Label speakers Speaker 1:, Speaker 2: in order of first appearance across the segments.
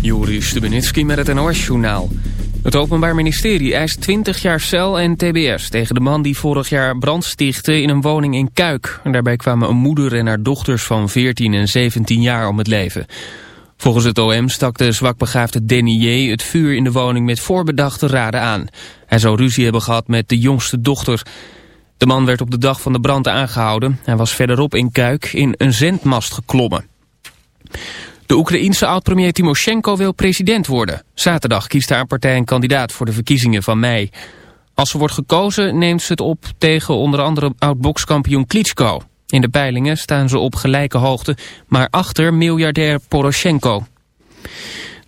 Speaker 1: Juri Stubenitski met het NOS-journaal. Het Openbaar Ministerie eist 20 jaar cel en tbs tegen de man die vorig jaar brand stichtte in een woning in Kuik. Daarbij kwamen een moeder en haar dochters van 14 en 17 jaar om het leven. Volgens het OM stak de zwakbegaafde Denier het vuur in de woning met voorbedachte raden aan. Hij zou ruzie hebben gehad met de jongste dochter. De man werd op de dag van de brand aangehouden. Hij was verderop in Kuik in een zendmast geklommen. De Oekraïense oud-premier Timoshenko wil president worden. Zaterdag kiest haar partij een kandidaat voor de verkiezingen van mei. Als ze wordt gekozen neemt ze het op tegen onder andere oud-bokskampioen Klitschko. In de peilingen staan ze op gelijke hoogte, maar achter miljardair Poroshenko.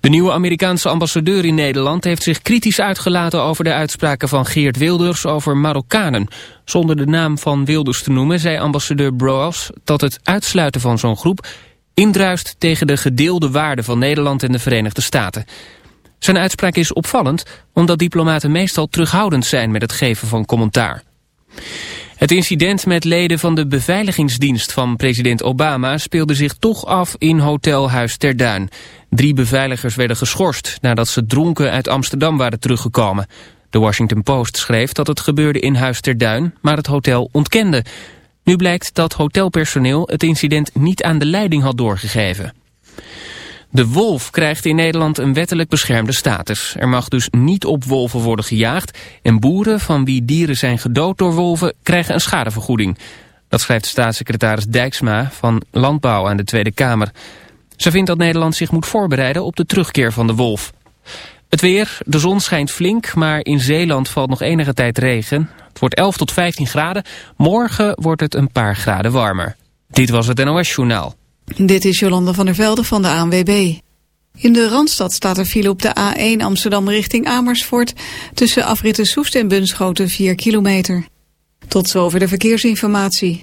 Speaker 1: De nieuwe Amerikaanse ambassadeur in Nederland heeft zich kritisch uitgelaten over de uitspraken van Geert Wilders over Marokkanen. Zonder de naam van Wilders te noemen zei ambassadeur Broas dat het uitsluiten van zo'n groep indruist tegen de gedeelde waarden van Nederland en de Verenigde Staten. Zijn uitspraak is opvallend omdat diplomaten meestal terughoudend zijn met het geven van commentaar. Het incident met leden van de beveiligingsdienst van president Obama speelde zich toch af in Hotel Huis ter Duin. Drie beveiligers werden geschorst nadat ze dronken uit Amsterdam waren teruggekomen. De Washington Post schreef dat het gebeurde in Huis ter Duin, maar het hotel ontkende. Nu blijkt dat hotelpersoneel het incident niet aan de leiding had doorgegeven. De wolf krijgt in Nederland een wettelijk beschermde status. Er mag dus niet op wolven worden gejaagd... en boeren van wie dieren zijn gedood door wolven krijgen een schadevergoeding. Dat schrijft staatssecretaris Dijksma van Landbouw aan de Tweede Kamer. Ze vindt dat Nederland zich moet voorbereiden op de terugkeer van de wolf. Het weer, de zon schijnt flink, maar in Zeeland valt nog enige tijd regen. Het wordt 11 tot 15 graden. Morgen wordt het een paar graden warmer. Dit was het NOS Journaal.
Speaker 2: Dit is Jolanda van der Velde van de ANWB. In de Randstad staat er file op de A1 Amsterdam richting Amersfoort... tussen afritten Soest en Bunschoten 4 kilometer. Tot zover de verkeersinformatie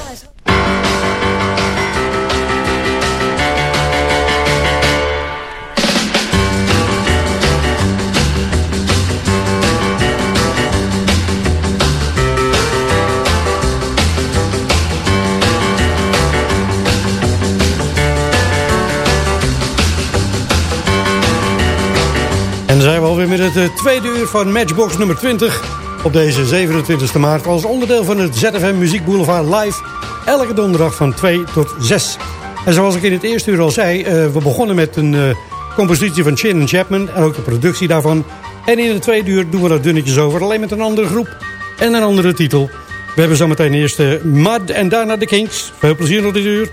Speaker 3: dan zijn we alweer met het eh, tweede uur van Matchbox nummer 20 op deze 27 maart als onderdeel van het ZFM Muziek Boulevard live. Elke donderdag van 2 tot 6. En zoals ik in het eerste uur al zei, uh, we begonnen met een uh, compositie van Shannon Chapman en ook de productie daarvan. En in het tweede uur doen we dat dunnetjes over, alleen met een andere groep en een andere titel. We hebben zometeen eerst Mud en daarna de Kings. Veel plezier nog dit uur.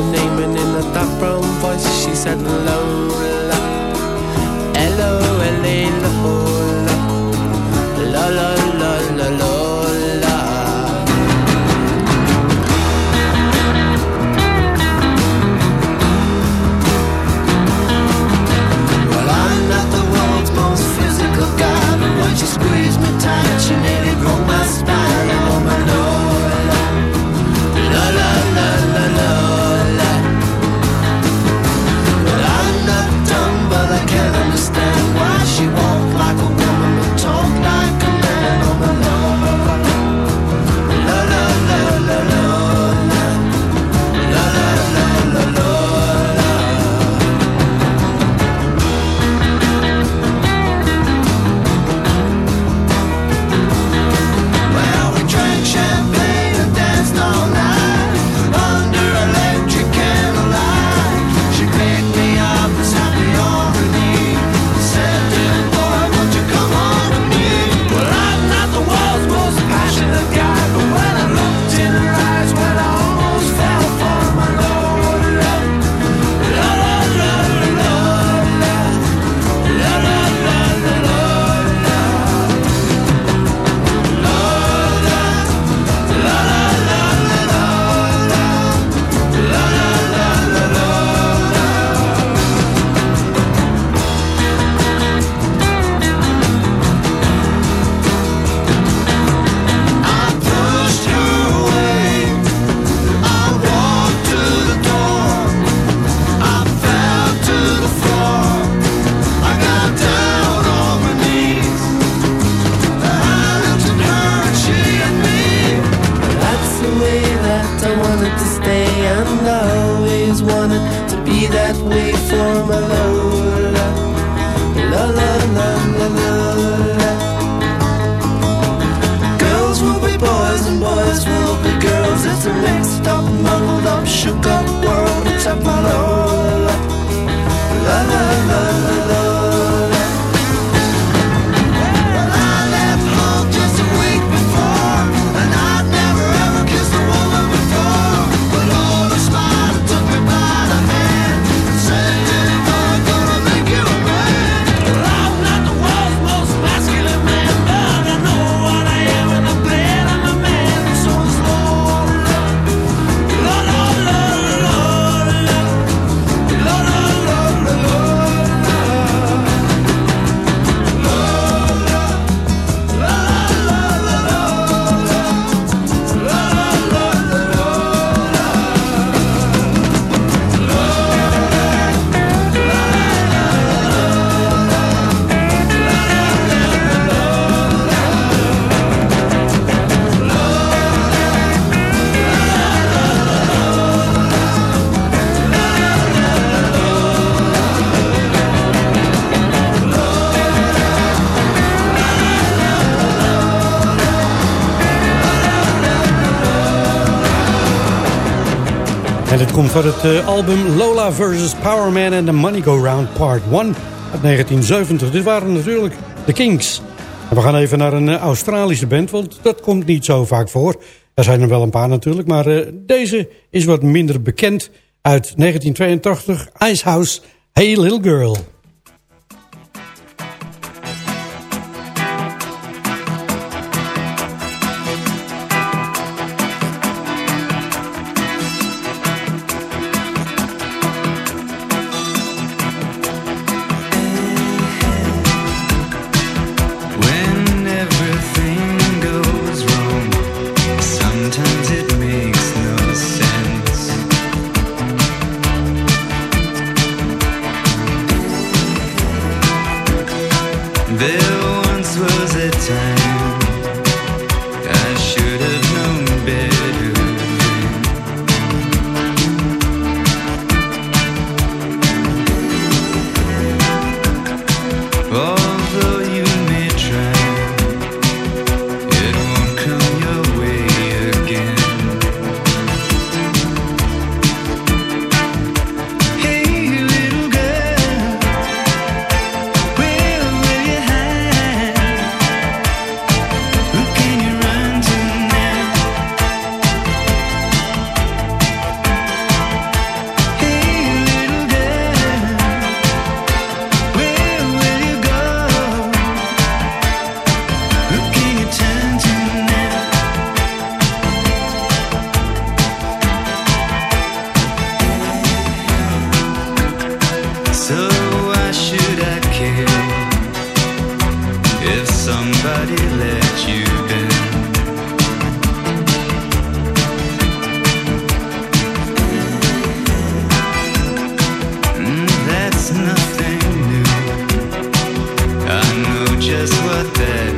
Speaker 4: Name
Speaker 3: Van het uh, album Lola vs. Power Man and the Money Go Round Part 1 uit 1970. Dit waren natuurlijk de Kings. We gaan even naar een uh, Australische band, want dat komt niet zo vaak voor. Er zijn er wel een paar natuurlijk, maar uh, deze is wat minder bekend. Uit 1982, Icehouse, Hey Little Girl.
Speaker 5: Music, music.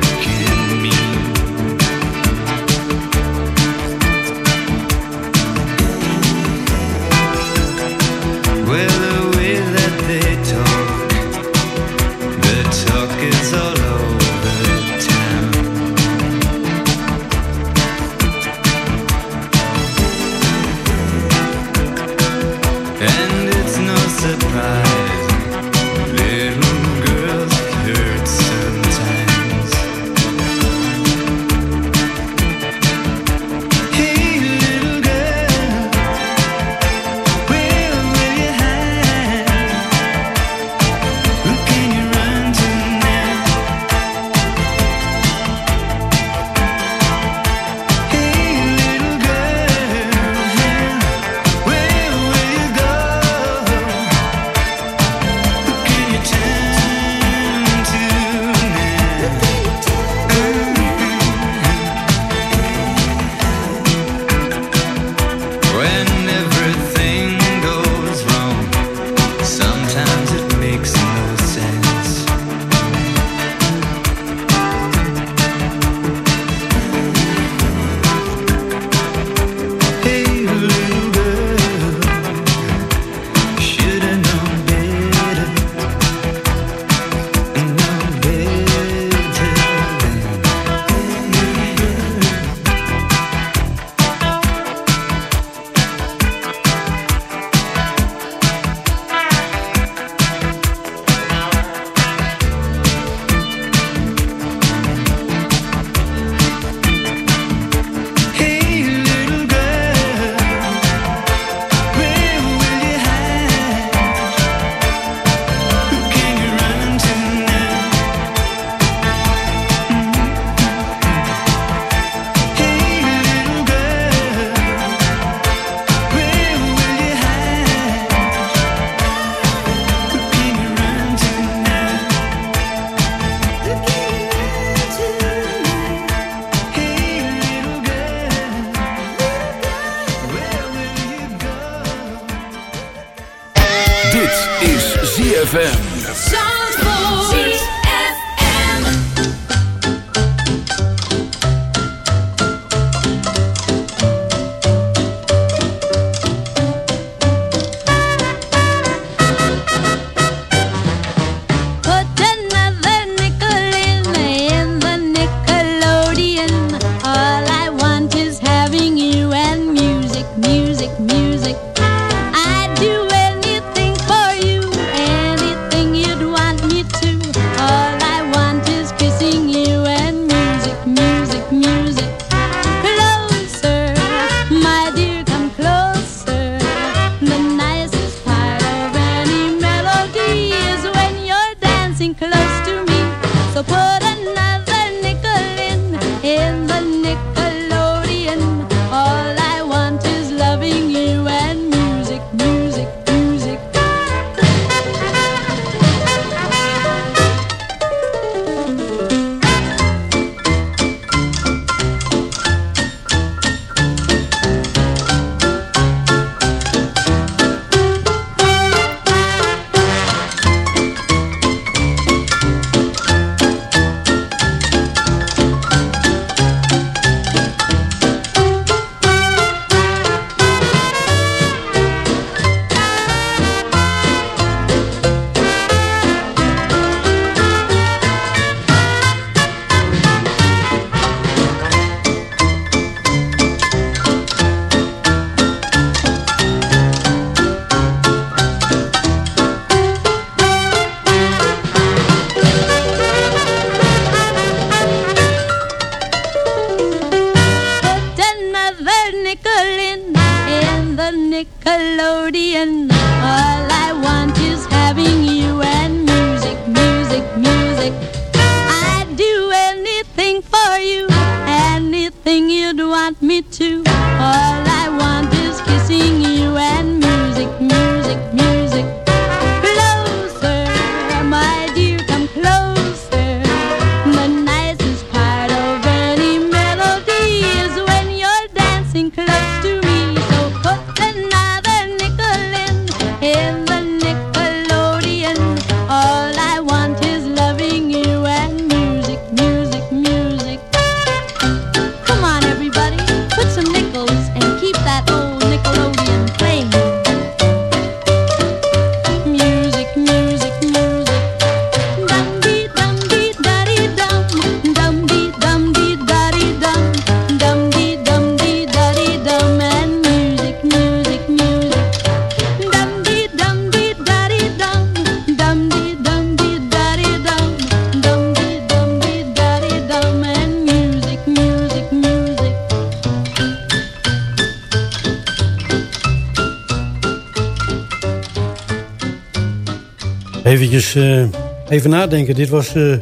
Speaker 3: Eventjes, eh, even nadenken. Dit was eh, uh,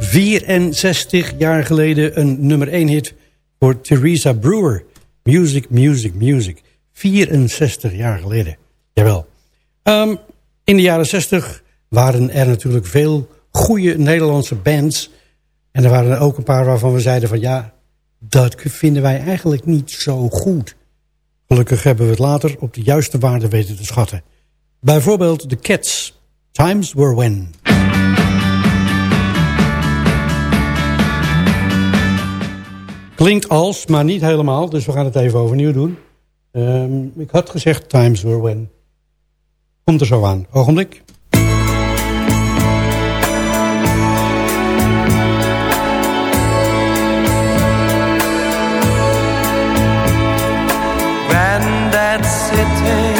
Speaker 3: 64 jaar geleden een nummer 1 hit voor Theresa Brewer. Music, music, music. 64 jaar geleden. Jawel. Um, in de jaren 60 waren er natuurlijk veel goede Nederlandse bands. En er waren er ook een paar waarvan we zeiden van ja, dat vinden wij eigenlijk niet zo goed. Gelukkig hebben we het later op de juiste waarde weten te schatten. Bijvoorbeeld de Cats. Times Were When. Klinkt als, maar niet helemaal, dus we gaan het even overnieuw doen. Ehm, ik had gezegd Times Were When. Komt er zo aan. Ogenblik.
Speaker 6: that city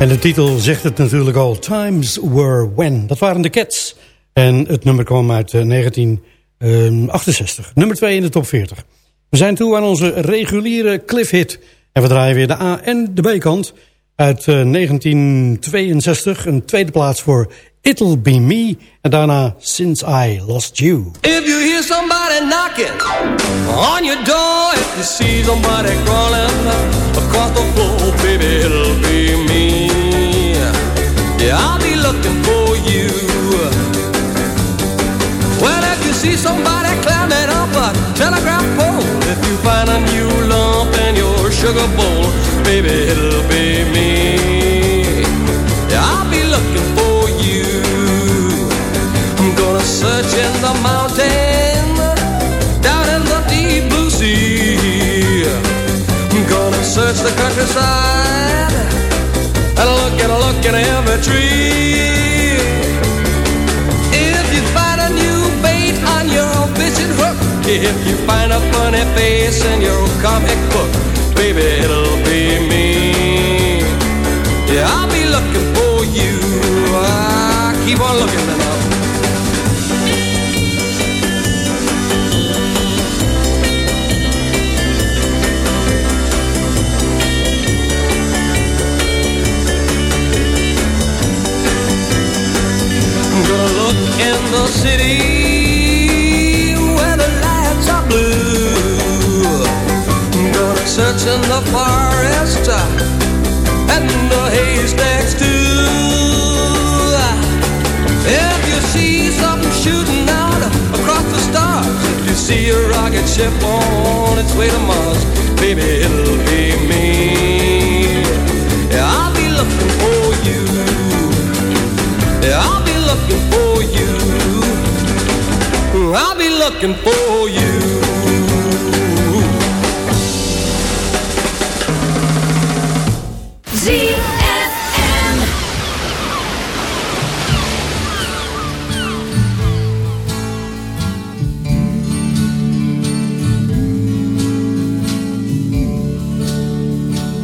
Speaker 3: En de titel zegt het natuurlijk al. Times were when. Dat waren de Cats. En het nummer kwam uit eh, 1968. Eh, nummer 2 in de top 40. We zijn toe aan onze reguliere cliffhit. En we draaien weer de A- en de B-kant. Uit eh, 1962. Een tweede plaats voor It'll Be Me. En daarna Since I Lost You.
Speaker 7: If you hear somebody knocking on your door. If you see somebody crawling across the floor. Baby, it'll be me. Looking for you. Well, if you see somebody climbing up a telegraph pole, if you find a new lump in your sugar bowl, baby, it'll be me. I'll be looking for you. I'm gonna search in the mountain, down in the deep blue sea. I'm gonna search the countryside, and look in every tree. If you find a new bait on your fishing hook, if you find a funny face in your comic book, baby, it'll be me. Yeah, I'll be looking for you. I keep on looking now. City where the lights are blue. Gonna search in the forest uh, and the haystacks too. If you see something shooting out across the stars, if you see a rocket ship on its way to Mars, baby, it'll be me. Yeah, I'll be looking for you. Yeah, I'll be looking for you. Looking for you.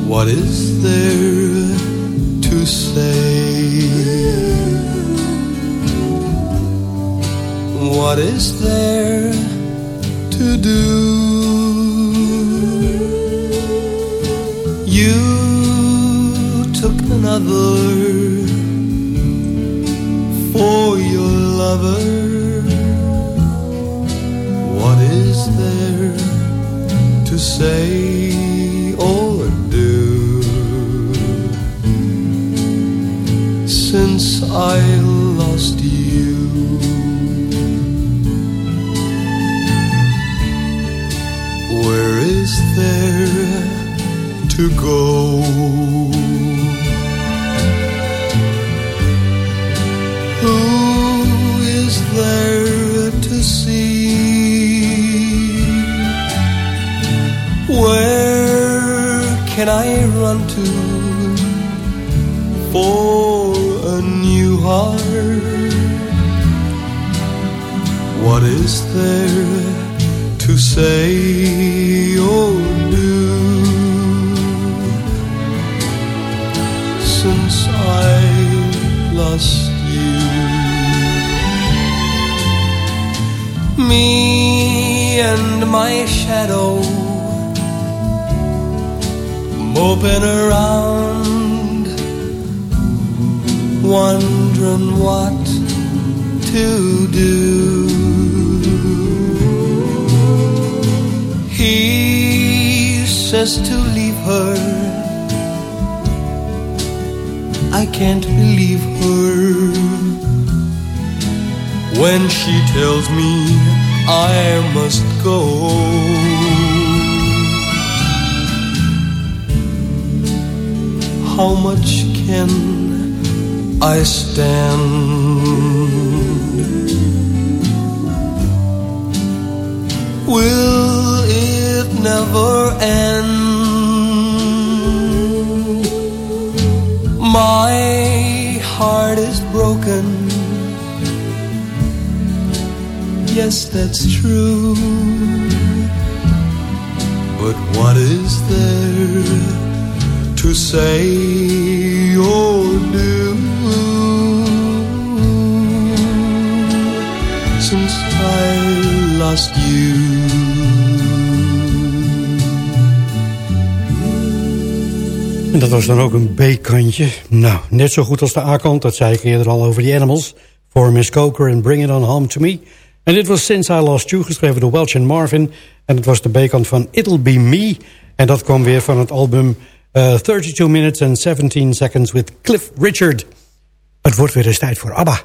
Speaker 6: What is since I lost you? Me and my shadow moping around, wondering what to do. He says to leave her. I can't believe her when she tells me I must go. How much can I stand? Will it never end? My heart is broken. Yes, that's true. But what is there to say or do since I lost you?
Speaker 8: En dat was dan ook een B-kantje. Nou, net zo goed als de A-kant, dat zei ik eerder al over die Animals. For Miss Coker and Bring It On Home To Me. En dit was Since I Lost You, geschreven door Welch en Marvin. En het was de B-kant van It'll Be Me. En dat kwam weer van het album eh, uh, 32 Minutes and 17 Seconds with Cliff Richard. Het wordt weer eens tijd voor ABBA.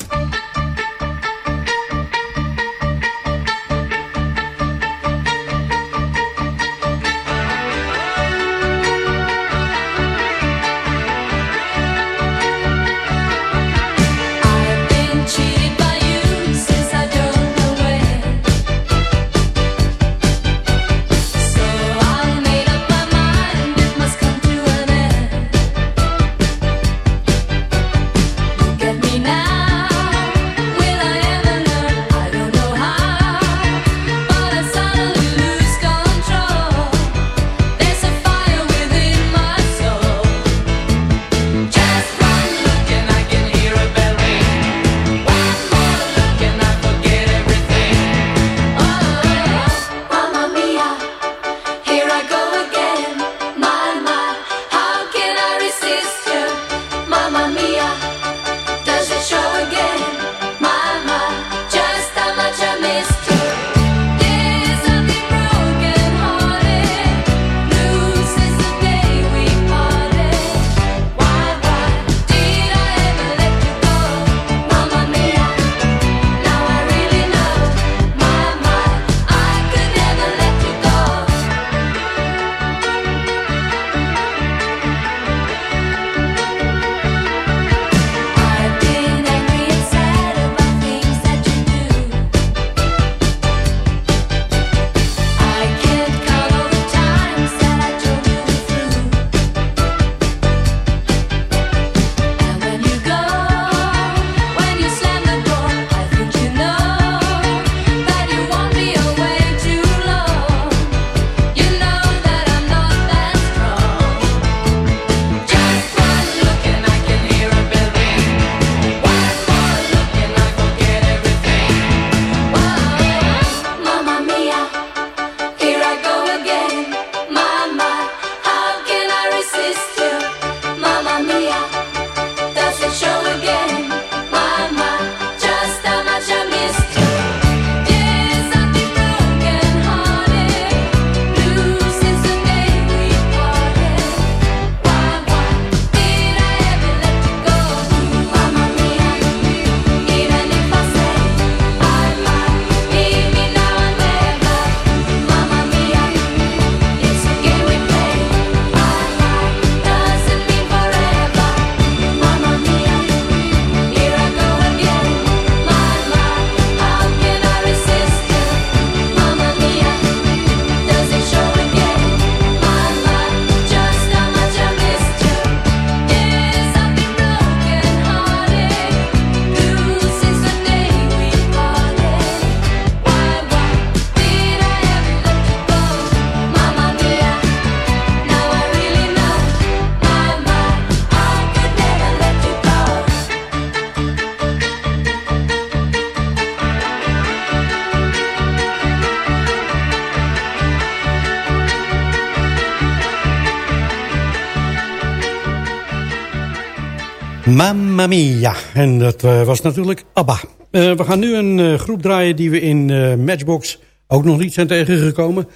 Speaker 3: Mamma Mia.
Speaker 8: En dat eh, was natuurlijk ABBA. Eh, we gaan nu een eh, groep draaien die we in Matchbox ook nog niet zijn tegengekomen.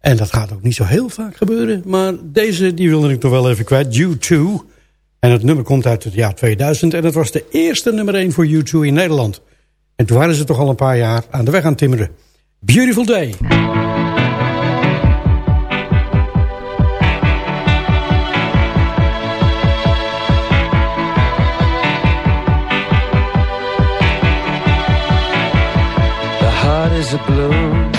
Speaker 8: En dat gaat ook niet zo heel vaak gebeuren. Maar deze die wilde ik toch wel even kwijt. U2. En het nummer komt uit het jaar 2000. En dat was de eerste nummer 1 voor U2 in Nederland. En toen waren ze toch al een paar jaar aan de weg aan timmeren. Beautiful Day.
Speaker 9: is a
Speaker 3: bloom.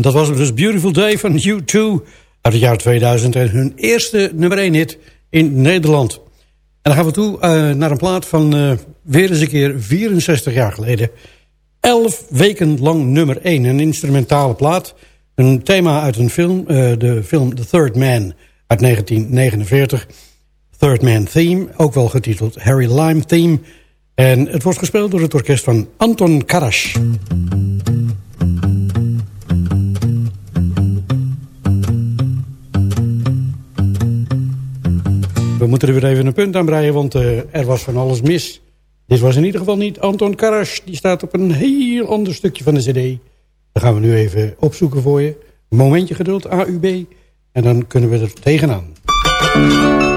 Speaker 3: Dat was dus Beautiful Day van U2 uit het jaar 2000 en hun eerste nummer 1 hit in Nederland. En dan gaan we toe uh, naar een plaat van uh, weer eens een keer 64 jaar geleden. 11 weken lang nummer 1, een instrumentale plaat. Een thema uit een film, uh, de film The Third Man uit 1949. Third Man Theme, ook wel getiteld Harry Lime Theme. En het wordt gespeeld door het orkest van Anton Karash. We moeten er weer even een punt aan breien, want uh, er was van alles mis. Dit was in ieder geval niet Anton Karash. Die staat op een heel ander stukje van de cd. Dat gaan we nu even opzoeken voor je. Momentje geduld, AUB. En dan kunnen we er tegenaan.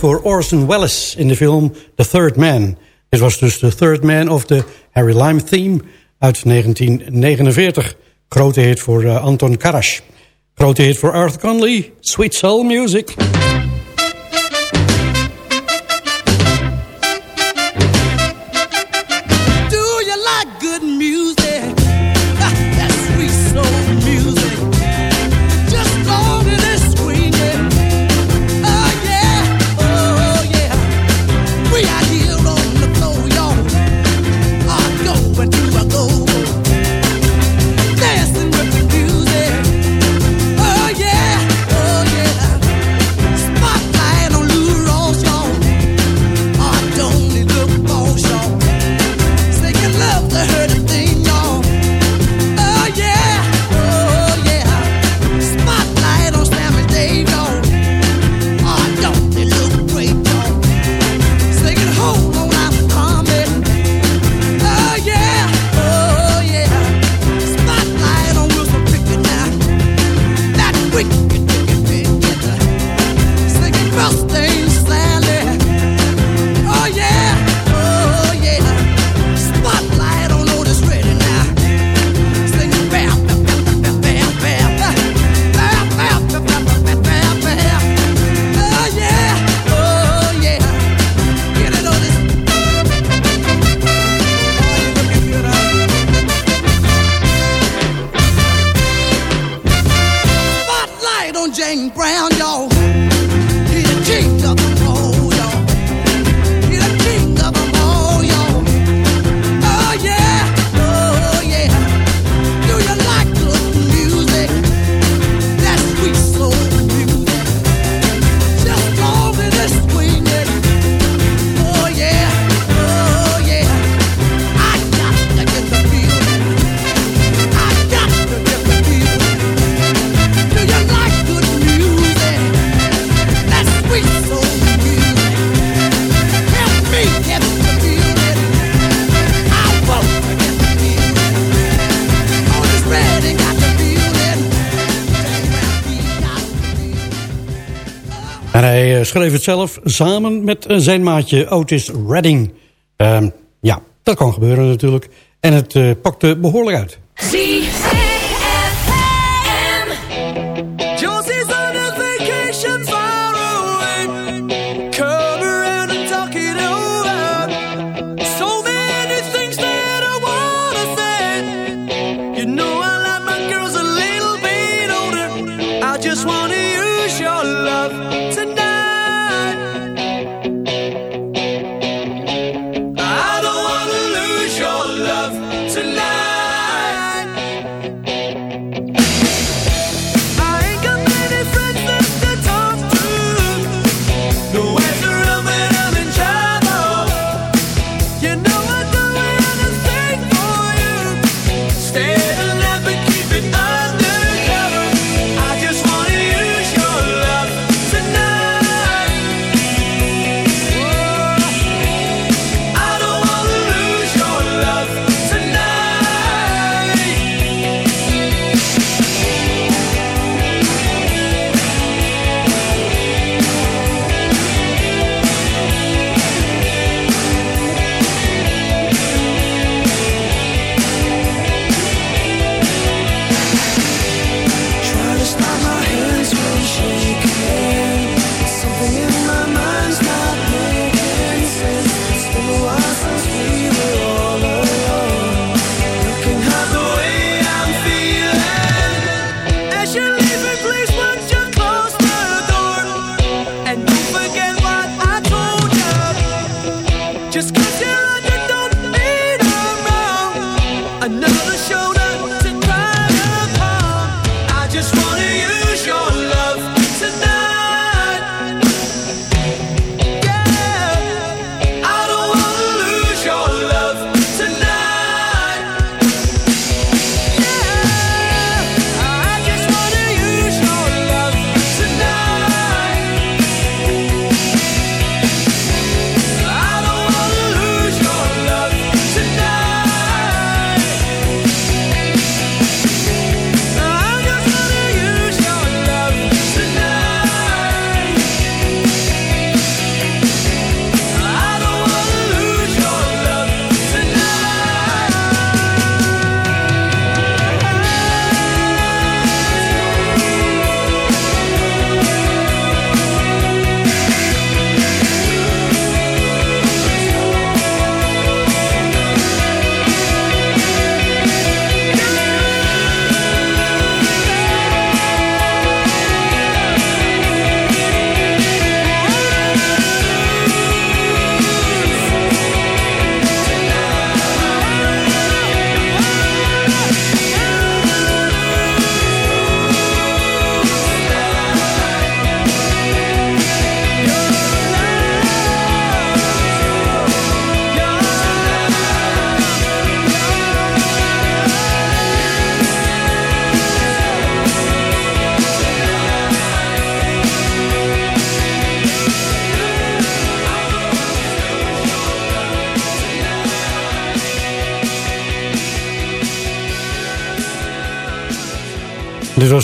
Speaker 3: Was voor Orson Welles in de film The Third Man. Dit was dus The Third Man of the Harry Lime Theme uit 1949. Grote hit voor uh, Anton Karash. Grote hit voor Arthur Conley, Sweet Soul Music.
Speaker 7: schreef het zelf samen met eh, zijn maatje Otis Redding. Ehm, ja, dat kan gebeuren natuurlijk. En het eh, pakte behoorlijk uit. Zie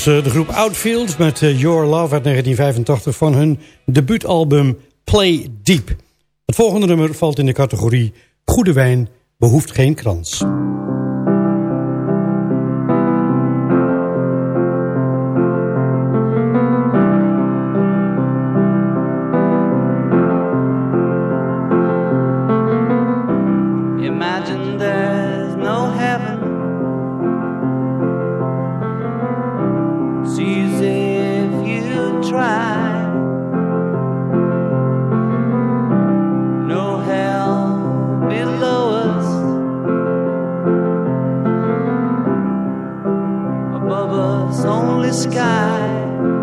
Speaker 7: Eh, de groep Outfield met eh, Your Love uit 1985 van hun debuutalbum Play Deep. Het volgende nummer valt in de categorie Goede wijn behoeft geen krans.
Speaker 6: above us only sky.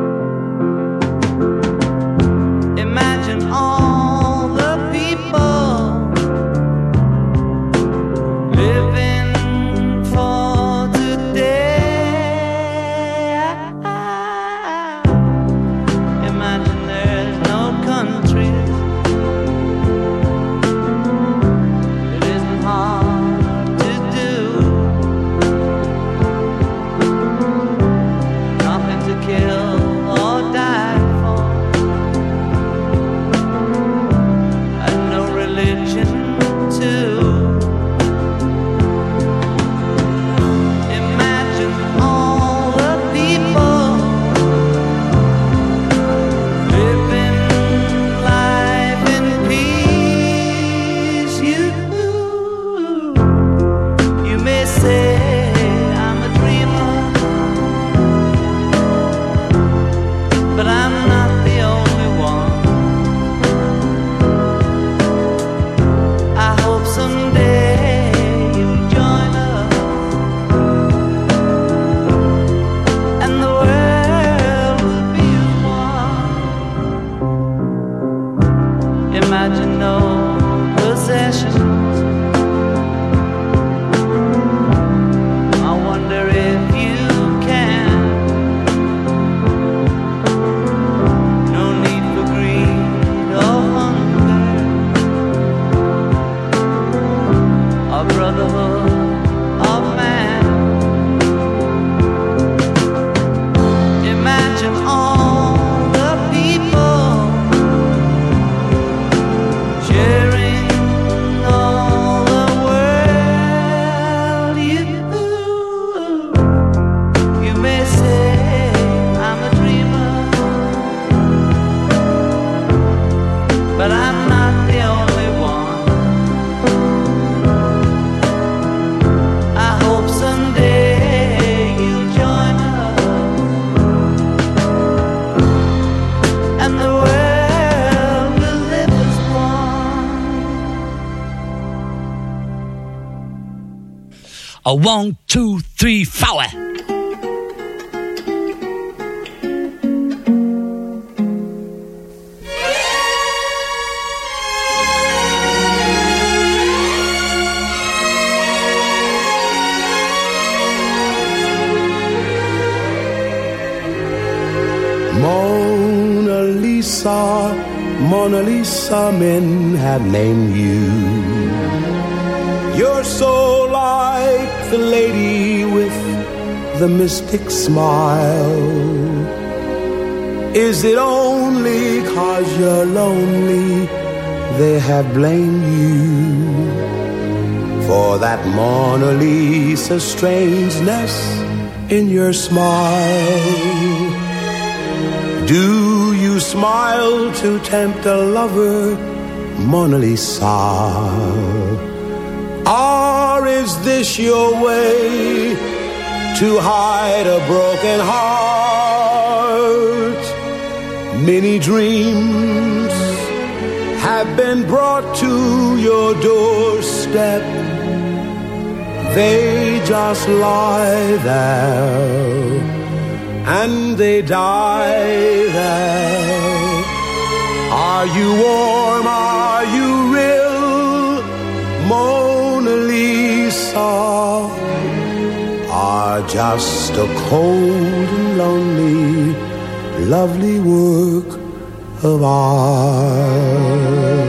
Speaker 6: A one,
Speaker 10: two, three, four.
Speaker 11: Mona Lisa, Mona Lisa, men have named you. The mystic smile. Is it only cause you're lonely they have blamed you for that Mona Lisa strangeness in your smile? Do you smile to tempt a lover, Mona Lisa? Or is this your way to hide a broken heart? Many dreams have been brought to your doorstep. They just lie there and they die there. Are you warm? Just a cold and lonely, lovely work of art.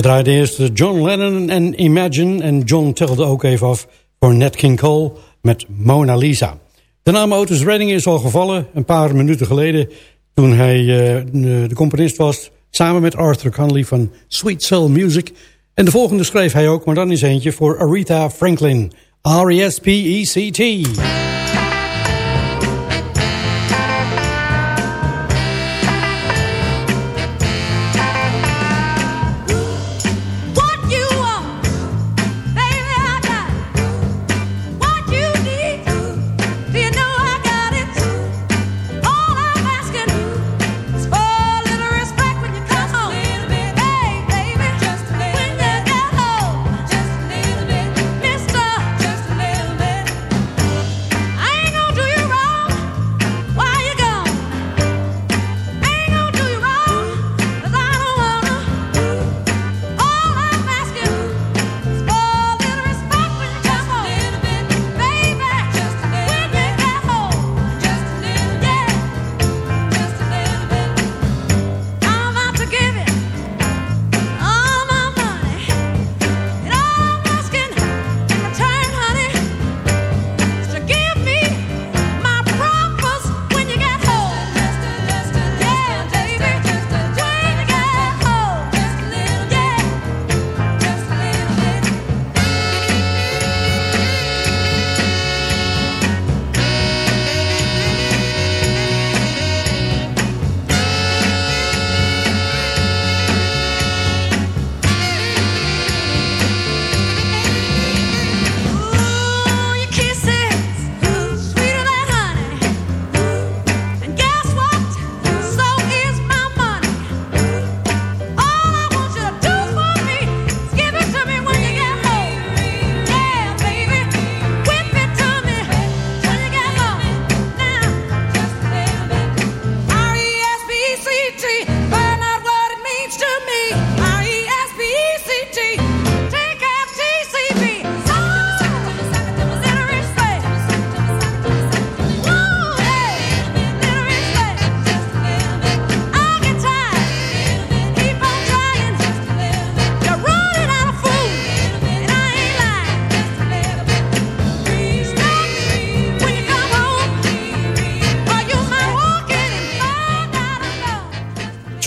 Speaker 8: We draaiden eerst John Lennon en Imagine. En John telde ook even af voor Nat King Cole met Mona Lisa. De naam Otis Redding is al gevallen een paar minuten geleden... toen hij uh, de componist was... samen met Arthur Conley van Sweet Soul Music. En de volgende schreef hij ook, maar dan is eentje voor Aretha Franklin. R-E-S-P-E-C-T.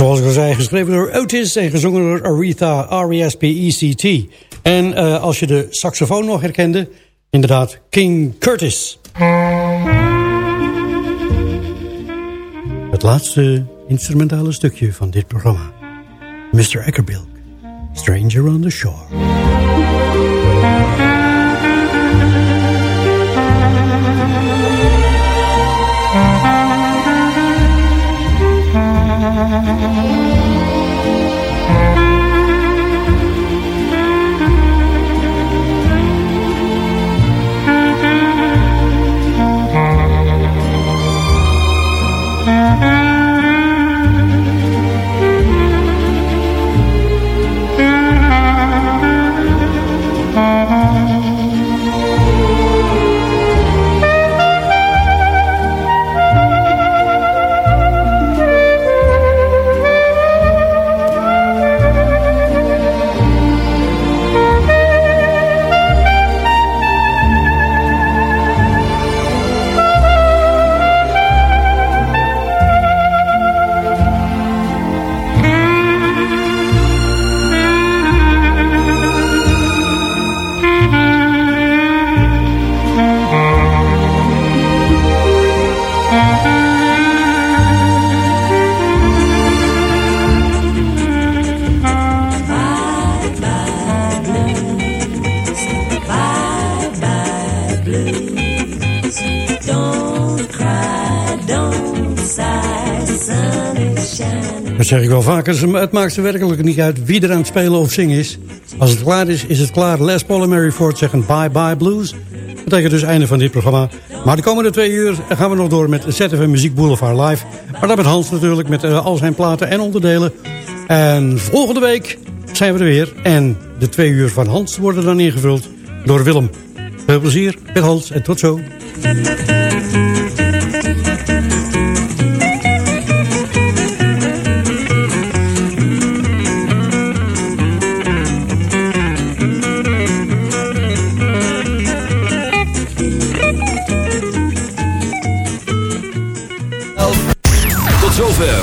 Speaker 8: Zoals ik al zei, geschreven door Otis en gezongen door Aretha, R-E-S-P-E-C-T. En uh, als je de saxofoon nog herkende, inderdaad King Curtis. Het laatste instrumentale stukje van dit programma. Mr. Eckerbilk, Stranger on the Shore.
Speaker 3: Zeg ik wel vaker. Het maakt ze werkelijk niet uit wie er aan het spelen of zingen is. Als het klaar is, is het klaar. Les Paul en Mary Ford zeggen bye bye blues. Dat betekent dus einde van dit programma. Maar de komende twee uur gaan we nog door met ZFM Muziek Boulevard Live. Maar dan met Hans natuurlijk, met eh, al zijn platen en onderdelen. En volgende week zijn we er weer. En de twee uur van Hans worden dan ingevuld door Willem. Veel plezier met Hans en tot zo.